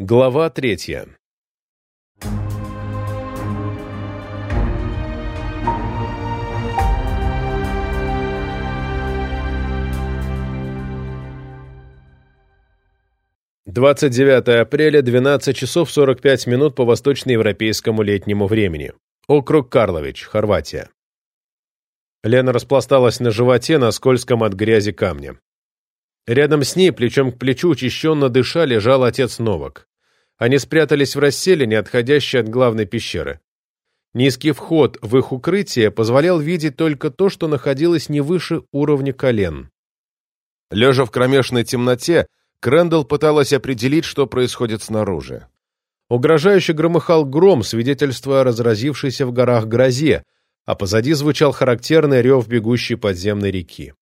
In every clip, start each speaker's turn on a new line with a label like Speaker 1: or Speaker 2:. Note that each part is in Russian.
Speaker 1: Глава третья Двадцать девятое апреля, двенадцать часов сорок пять минут по восточноевропейскому летнему времени. Округ Карлович, Хорватия. Лена распласталась на животе на скользком от грязи камне. Рядом с ней, плечом к плечу, учащенно дыша, лежал отец Новак. Они спрятались в расселине, отходящей от главной пещеры. Низкий вход в их укрытие позволял видеть только то, что находилось не выше уровня колен. Лежа в кромешной темноте, Крэндалл пыталась определить, что происходит снаружи. Угрожающе громыхал гром, свидетельствуя о разразившейся в горах грозе, а позади звучал характерный рев бегущей подземной реки.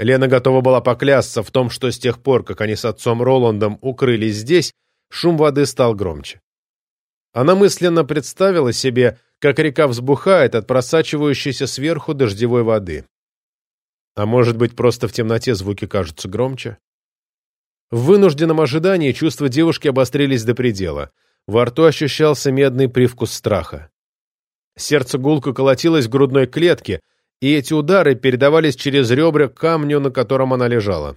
Speaker 1: Лена готова была поклясться в том, что с тех пор, как они с отцом Роландом укрылись здесь, шум воды стал громче. Она мысленно представила себе, как река взбухает от просачивающейся сверху дождевой воды. А может быть, просто в темноте звуки кажутся громче? В вынужденном ожидании чувства девушки обострились до предела. Во рту ощущался медный привкус страха. Сердце гулко колотилось в грудной клетке, и эти удары передавались через ребра к камню, на котором она лежала.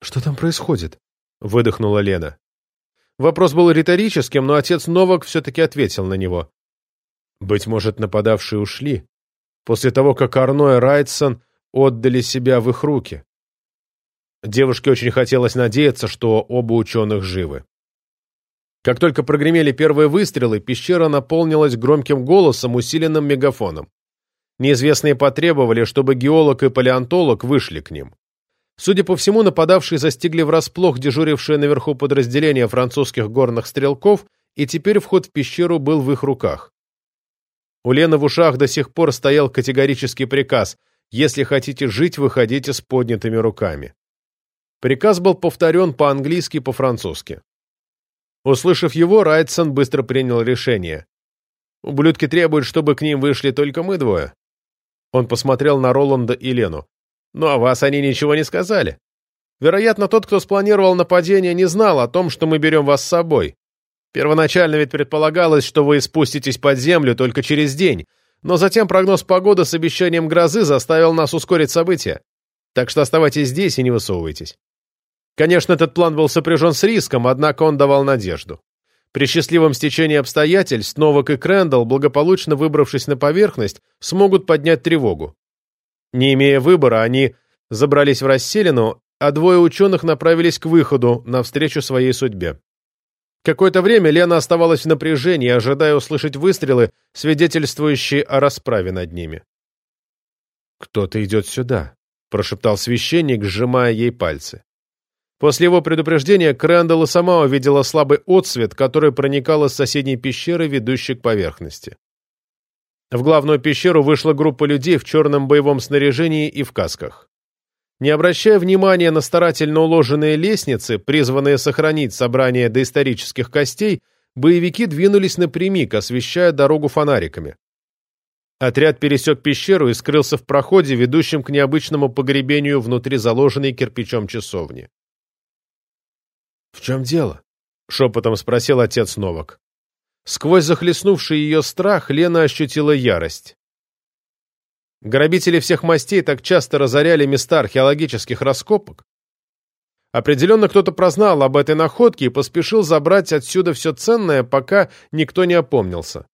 Speaker 1: «Что там происходит?» — выдохнула Лена. Вопрос был риторическим, но отец Новак все-таки ответил на него. Быть может, нападавшие ушли, после того, как Арно и Райтсон отдали себя в их руки. Девушке очень хотелось надеяться, что оба ученых живы. Как только прогремели первые выстрелы, пещера наполнилась громким голосом, усиленным мегафоном. Неизвестные потребовали, чтобы геолог и палеонтолог вышли к ним. Судя по всему, нападавшие застигли врасплох дежурившее наверху подразделение французских горных стрелков, и теперь вход в пещеру был в их руках. У Лены в ушах до сих пор стоял категорический приказ «Если хотите жить, выходите с поднятыми руками». Приказ был повторен по-английски и по-французски. Услышав его, Райтсон быстро принял решение. «Ублюдки требуют, чтобы к ним вышли только мы двое. Он посмотрел на Роланда и Лену. «Ну, а вас они ничего не сказали. Вероятно, тот, кто спланировал нападение, не знал о том, что мы берем вас с собой. Первоначально ведь предполагалось, что вы спуститесь под землю только через день, но затем прогноз погоды с обещанием грозы заставил нас ускорить события. Так что оставайтесь здесь и не высовывайтесь. Конечно, этот план был сопряжен с риском, однако он давал надежду. При счастливом стечении обстоятельств Новак и Крэндалл, благополучно выбравшись на поверхность, смогут поднять тревогу. Не имея выбора, они забрались в расселину, а двое ученых направились к выходу, навстречу своей судьбе. Какое-то время Лена оставалась в напряжении, ожидая услышать выстрелы, свидетельствующие о расправе над ними. «Кто-то идет сюда», — прошептал священник, сжимая ей пальцы. После его предупреждения Крэндалл сама увидела слабый отсвет, который проникал из соседней пещеры, ведущей к поверхности. В главную пещеру вышла группа людей в черном боевом снаряжении и в касках. Не обращая внимания на старательно уложенные лестницы, призванные сохранить собрание доисторических костей, боевики двинулись напрямик, освещая дорогу фонариками. Отряд пересек пещеру и скрылся в проходе, ведущем к необычному погребению внутри заложенной кирпичом часовни. «В чем дело?» — шепотом спросил отец Новак. Сквозь захлестнувший ее страх Лена ощутила ярость. Грабители всех мастей так часто разоряли места археологических раскопок. Определенно кто-то прознал об этой находке и поспешил забрать отсюда все ценное, пока никто не опомнился.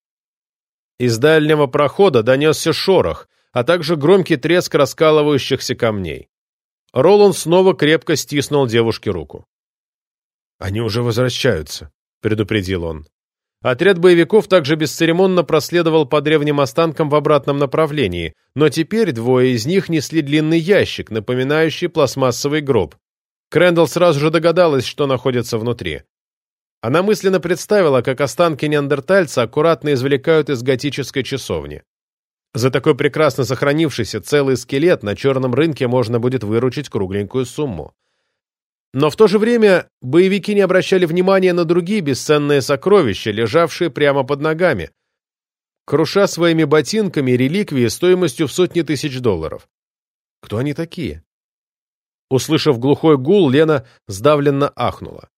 Speaker 1: Из дальнего прохода донесся шорох, а также громкий треск раскалывающихся камней. Роланд снова крепко стиснул девушке руку. «Они уже возвращаются», — предупредил он. Отряд боевиков также бесцеремонно проследовал по древним останкам в обратном направлении, но теперь двое из них несли длинный ящик, напоминающий пластмассовый гроб. Крэндалл сразу же догадалась, что находится внутри. Она мысленно представила, как останки неандертальца аккуратно извлекают из готической часовни. За такой прекрасно сохранившийся целый скелет на черном рынке можно будет выручить кругленькую сумму. Но в то же время боевики не обращали внимания на другие бесценные сокровища, лежавшие прямо под ногами, круша своими ботинками реликвии стоимостью в сотни тысяч долларов. Кто они такие? Услышав глухой гул, Лена сдавленно ахнула.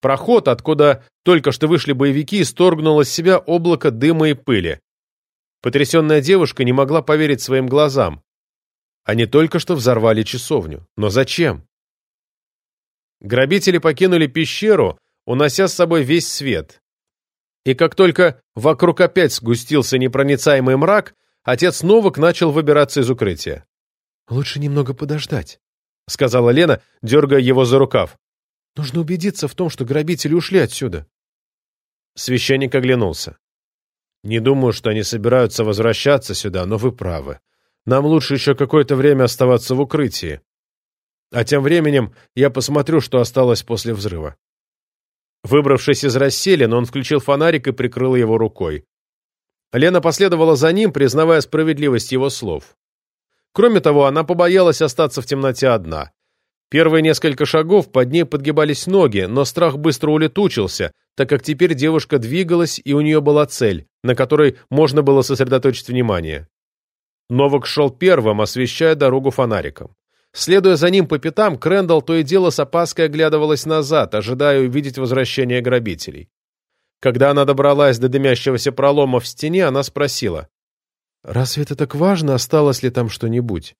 Speaker 1: проход, откуда только что вышли боевики, исторгнуло из себя облако дыма и пыли. Потрясенная девушка не могла поверить своим глазам. Они только что взорвали часовню. Но зачем? Грабители покинули пещеру, унося с собой весь свет. И как только вокруг опять сгустился непроницаемый мрак, отец Новак начал выбираться из укрытия.
Speaker 2: «Лучше немного подождать», —
Speaker 1: сказала Лена, дергая его за рукав.
Speaker 2: «Нужно убедиться в том, что грабители ушли отсюда».
Speaker 1: Священник оглянулся. «Не думаю, что они собираются возвращаться сюда, но вы правы. Нам лучше еще какое-то время оставаться в укрытии. А тем временем я посмотрю, что осталось после взрыва». Выбравшись из расселин, он включил фонарик и прикрыл его рукой. Лена последовала за ним, признавая справедливость его слов. Кроме того, она побоялась остаться в темноте одна. Первые несколько шагов под ней подгибались ноги, но страх быстро улетучился, так как теперь девушка двигалась, и у нее была цель, на которой можно было сосредоточить внимание. Новак шел первым, освещая дорогу фонариком. Следуя за ним по пятам, Крэндалл то и дело с опаской оглядывалась назад, ожидая увидеть возвращение грабителей. Когда она добралась до дымящегося пролома в стене, она спросила.
Speaker 2: «Разве это так важно, осталось ли там что-нибудь?»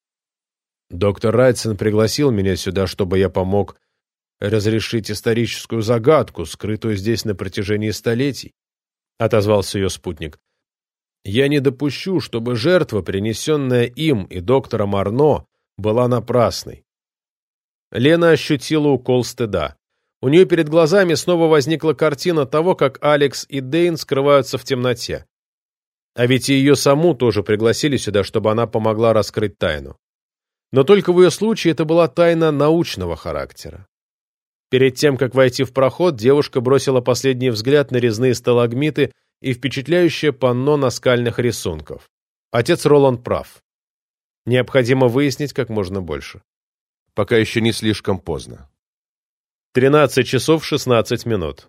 Speaker 1: «Доктор Райтсон пригласил меня сюда, чтобы я помог разрешить историческую загадку, скрытую здесь на протяжении столетий», — отозвался ее спутник. «Я не допущу, чтобы жертва, принесенная им и доктором Арно, была напрасной. Лена ощутила укол стыда. У нее перед глазами снова возникла картина того, как Алекс и Дейн скрываются в темноте. А ведь и ее саму тоже пригласили сюда, чтобы она помогла раскрыть тайну. Но только в ее случае это была тайна научного характера. Перед тем, как войти в проход, девушка бросила последний взгляд на резные сталагмиты и впечатляющее панно наскальных рисунков. Отец Роланд прав. Необходимо выяснить как можно больше. Пока еще не слишком поздно. 13 часов 16 минут.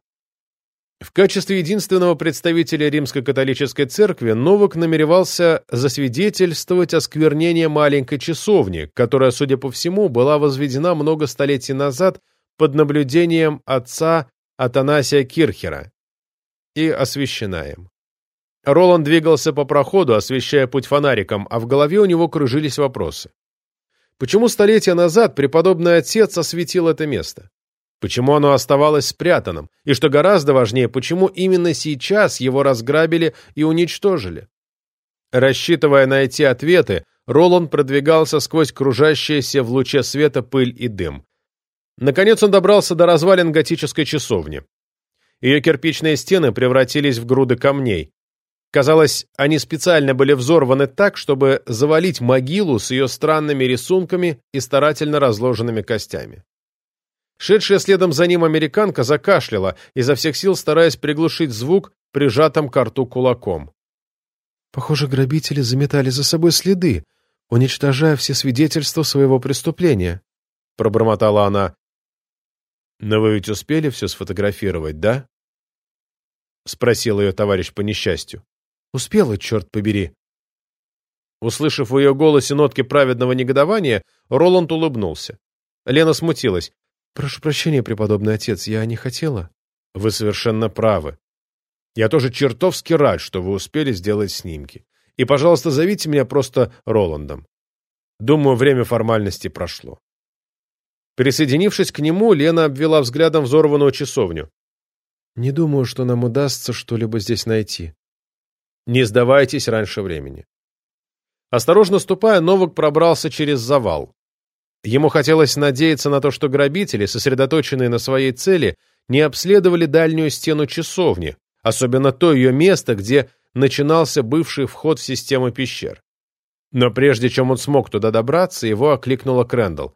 Speaker 1: В качестве единственного представителя римско-католической церкви Новак намеревался засвидетельствовать осквернение маленькой часовни, которая, судя по всему, была возведена много столетий назад под наблюдением отца Атанасия Кирхера и освящена им. Роланд двигался по проходу, освещая путь фонариком, а в голове у него кружились вопросы. Почему столетия назад преподобный отец осветил это место? Почему оно оставалось спрятанным? И что гораздо важнее, почему именно сейчас его разграбили и уничтожили? Рассчитывая найти ответы, Роланд продвигался сквозь кружащиеся в луче света пыль и дым. Наконец он добрался до развалин готической часовни. Ее кирпичные стены превратились в груды камней. Казалось, они специально были взорваны так, чтобы завалить могилу с ее странными рисунками и старательно разложенными костями. Шедшая следом за ним американка закашляла, изо всех сил стараясь приглушить звук прижатым к рту кулаком.
Speaker 2: «Похоже, грабители заметали за собой следы, уничтожая все свидетельства своего преступления», — пробормотала она.
Speaker 1: «Но вы ведь успели все сфотографировать, да?» — спросил ее товарищ по несчастью.
Speaker 2: Успела, черт побери.
Speaker 1: Услышав в ее голосе нотки праведного негодования, Роланд улыбнулся. Лена смутилась.
Speaker 2: «Прошу прощения, преподобный отец, я не хотела».
Speaker 1: «Вы совершенно правы. Я тоже чертовски рад, что вы успели сделать снимки. И, пожалуйста, зовите меня просто Роландом. Думаю, время формальности прошло». Присоединившись к нему, Лена обвела взглядом взорванную часовню.
Speaker 2: «Не думаю, что нам удастся что-либо здесь найти»,
Speaker 1: не сдавайтесь раньше времени. Осторожно ступая, Новак пробрался через завал. Ему хотелось надеяться на то, что грабители, сосредоточенные на своей цели, не обследовали дальнюю стену часовни, особенно то ее место, где начинался бывший вход в систему пещер. Но прежде чем он смог туда добраться, его окликнула Крэндалл.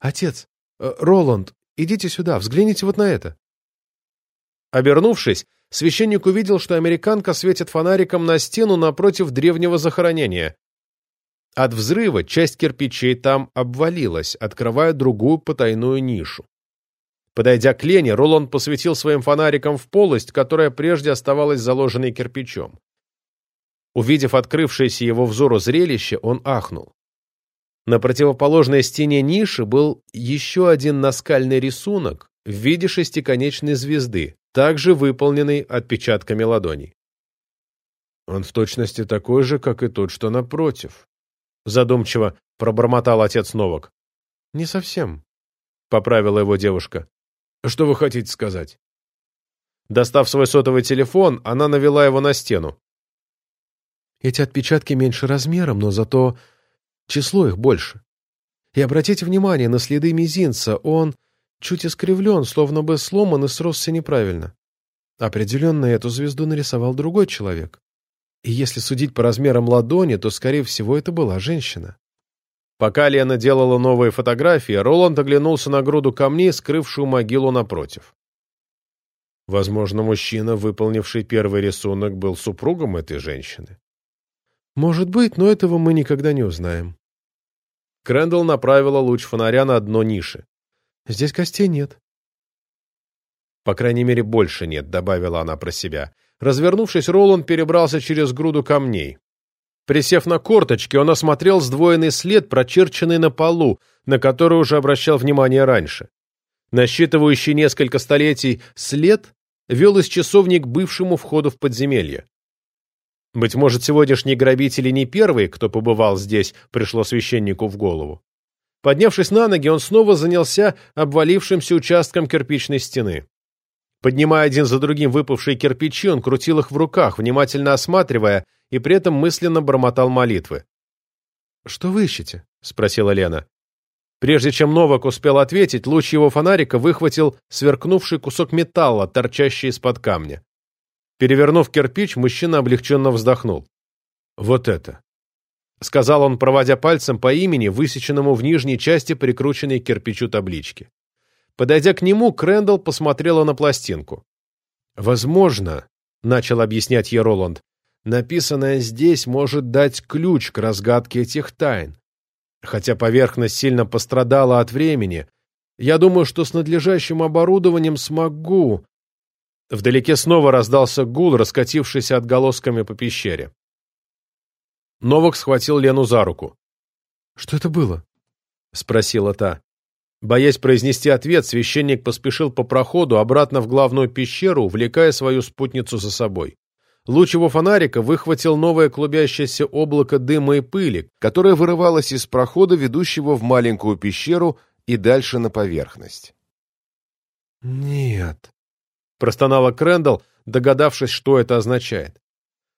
Speaker 2: «Отец, э, Роланд, идите сюда, взгляните вот на это».
Speaker 1: Обернувшись, священник увидел, что американка светит фонариком на стену напротив древнего захоронения. От взрыва часть кирпичей там обвалилась, открывая другую потайную нишу. Подойдя к Лене, Роланд посветил своим фонариком в полость, которая прежде оставалась заложенной кирпичом. Увидев открывшееся его взору зрелище, он ахнул. На противоположной стене ниши был еще один наскальный рисунок, в виде шестиконечной звезды, также выполненной отпечатками ладоней.
Speaker 2: «Он в точности такой же, как и тот, что напротив», —
Speaker 1: задумчиво пробормотал отец Новак.
Speaker 2: «Не совсем», —
Speaker 1: поправила его девушка.
Speaker 2: «Что вы хотите сказать?»
Speaker 1: Достав свой сотовый телефон, она навела его на стену.
Speaker 2: «Эти отпечатки меньше размером, но зато число их больше. И обратите внимание на следы мизинца, он чуть искривлен, словно бы сломан и сросся неправильно. Определенно эту звезду нарисовал другой человек. И если судить по размерам ладони, то, скорее всего, это была женщина.
Speaker 1: Пока Лена делала новые фотографии, Роланд оглянулся на груду камней, скрывшую могилу напротив. Возможно, мужчина, выполнивший первый рисунок, был супругом этой женщины.
Speaker 2: Может быть, но этого мы никогда не узнаем.
Speaker 1: Крэндалл направила луч фонаря на дно ниши.
Speaker 2: Здесь костей нет.
Speaker 1: По крайней мере, больше нет, добавила она про себя. Развернувшись, Роланд перебрался через груду камней. Присев на корточки, он осмотрел сдвоенный след, прочерченный на полу, на который уже обращал внимание раньше. Насчитывающий несколько столетий след вел из часовни к бывшему входу в подземелье. Быть может, сегодняшние грабители не первые, кто побывал здесь, пришло священнику в голову. Поднявшись на ноги, он снова занялся обвалившимся участком кирпичной стены. Поднимая один за другим выпавшие кирпичи, он крутил их в руках, внимательно осматривая, и при этом мысленно бормотал молитвы.
Speaker 2: «Что вы ищете?»
Speaker 1: — спросила Лена. Прежде чем Новак успел ответить, луч его фонарика выхватил сверкнувший кусок металла, торчащий из-под камня. Перевернув кирпич, мужчина облегченно вздохнул.
Speaker 2: «Вот это!»
Speaker 1: — сказал он, проводя пальцем по имени, высеченному в нижней части прикрученной к кирпичу таблички. Подойдя к нему, Крэндалл посмотрела на пластинку.
Speaker 2: «Возможно», — начал объяснять ей Роланд, «написанное здесь может дать ключ к разгадке этих тайн. Хотя поверхность сильно пострадала от времени, я думаю, что с надлежащим оборудованием смогу...»
Speaker 1: Вдалеке снова раздался гул, раскатившийся отголосками по пещере. Новак схватил Лену за руку.
Speaker 2: «Что это было?»
Speaker 1: — спросила та. Боясь произнести ответ, священник поспешил по проходу обратно в главную пещеру, увлекая свою спутницу за собой. Луч его фонарика выхватил новое клубящееся облако дыма и пыли, которое вырывалось из прохода, ведущего в маленькую пещеру и дальше на поверхность.
Speaker 2: «Нет»,
Speaker 1: простонала Крэндалл, догадавшись, что это означает.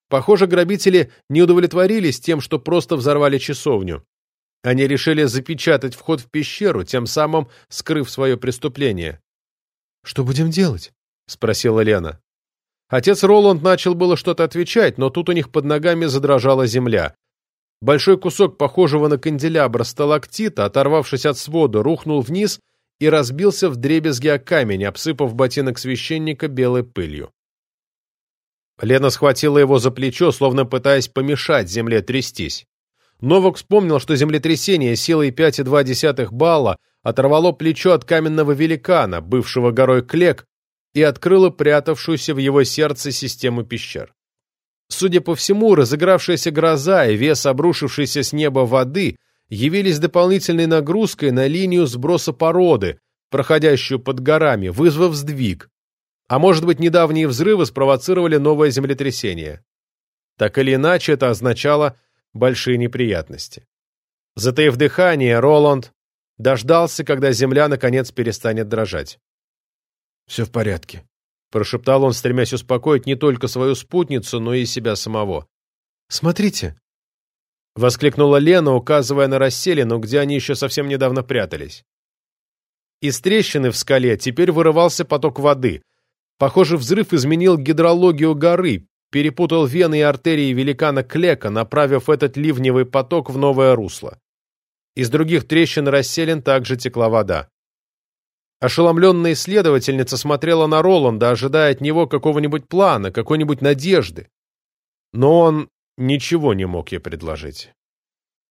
Speaker 1: Похоже, грабители не удовлетворились тем, что просто взорвали часовню. Они решили запечатать вход в пещеру, тем самым скрыв свое преступление.
Speaker 2: «Что будем делать?»
Speaker 1: — спросила Лена. Отец Роланд начал было что-то отвечать, но тут у них под ногами задрожала земля. Большой кусок похожего на канделябр сталактита, оторвавшись от свода, рухнул вниз и разбился в дребезги о камень, обсыпав ботинок священника белой пылью. Лена схватила его за плечо, словно пытаясь помешать земле трястись. Новак вспомнил, что землетрясение силой 5,2 балла оторвало плечо от каменного великана, бывшего горой Клек, и открыло прятавшуюся в его сердце систему пещер. Судя по всему, разыгравшаяся гроза и вес обрушившейся с неба воды явились дополнительной нагрузкой на линию сброса породы, проходящую под горами, вызвав сдвиг. А может быть, недавние взрывы спровоцировали новое землетрясение. Так или иначе, это означало большие неприятности. Затаив дыхание, Роланд дождался, когда земля наконец перестанет дрожать.
Speaker 2: «Все в порядке», —
Speaker 1: прошептал он, стремясь успокоить не только свою спутницу, но и себя самого.
Speaker 2: «Смотрите»,
Speaker 1: Воскликнула Лена, указывая на расселину, где они еще совсем недавно прятались. Из трещины в скале теперь вырывался поток воды. Похоже, взрыв изменил гидрологию горы, перепутал вены и артерии великана Клека, направив этот ливневый поток в новое русло. Из других трещин расселен также текла вода. Ошеломленная исследовательница смотрела на Роланда, ожидая от него какого-нибудь плана, какой-нибудь надежды. Но он ничего не мог ей предложить.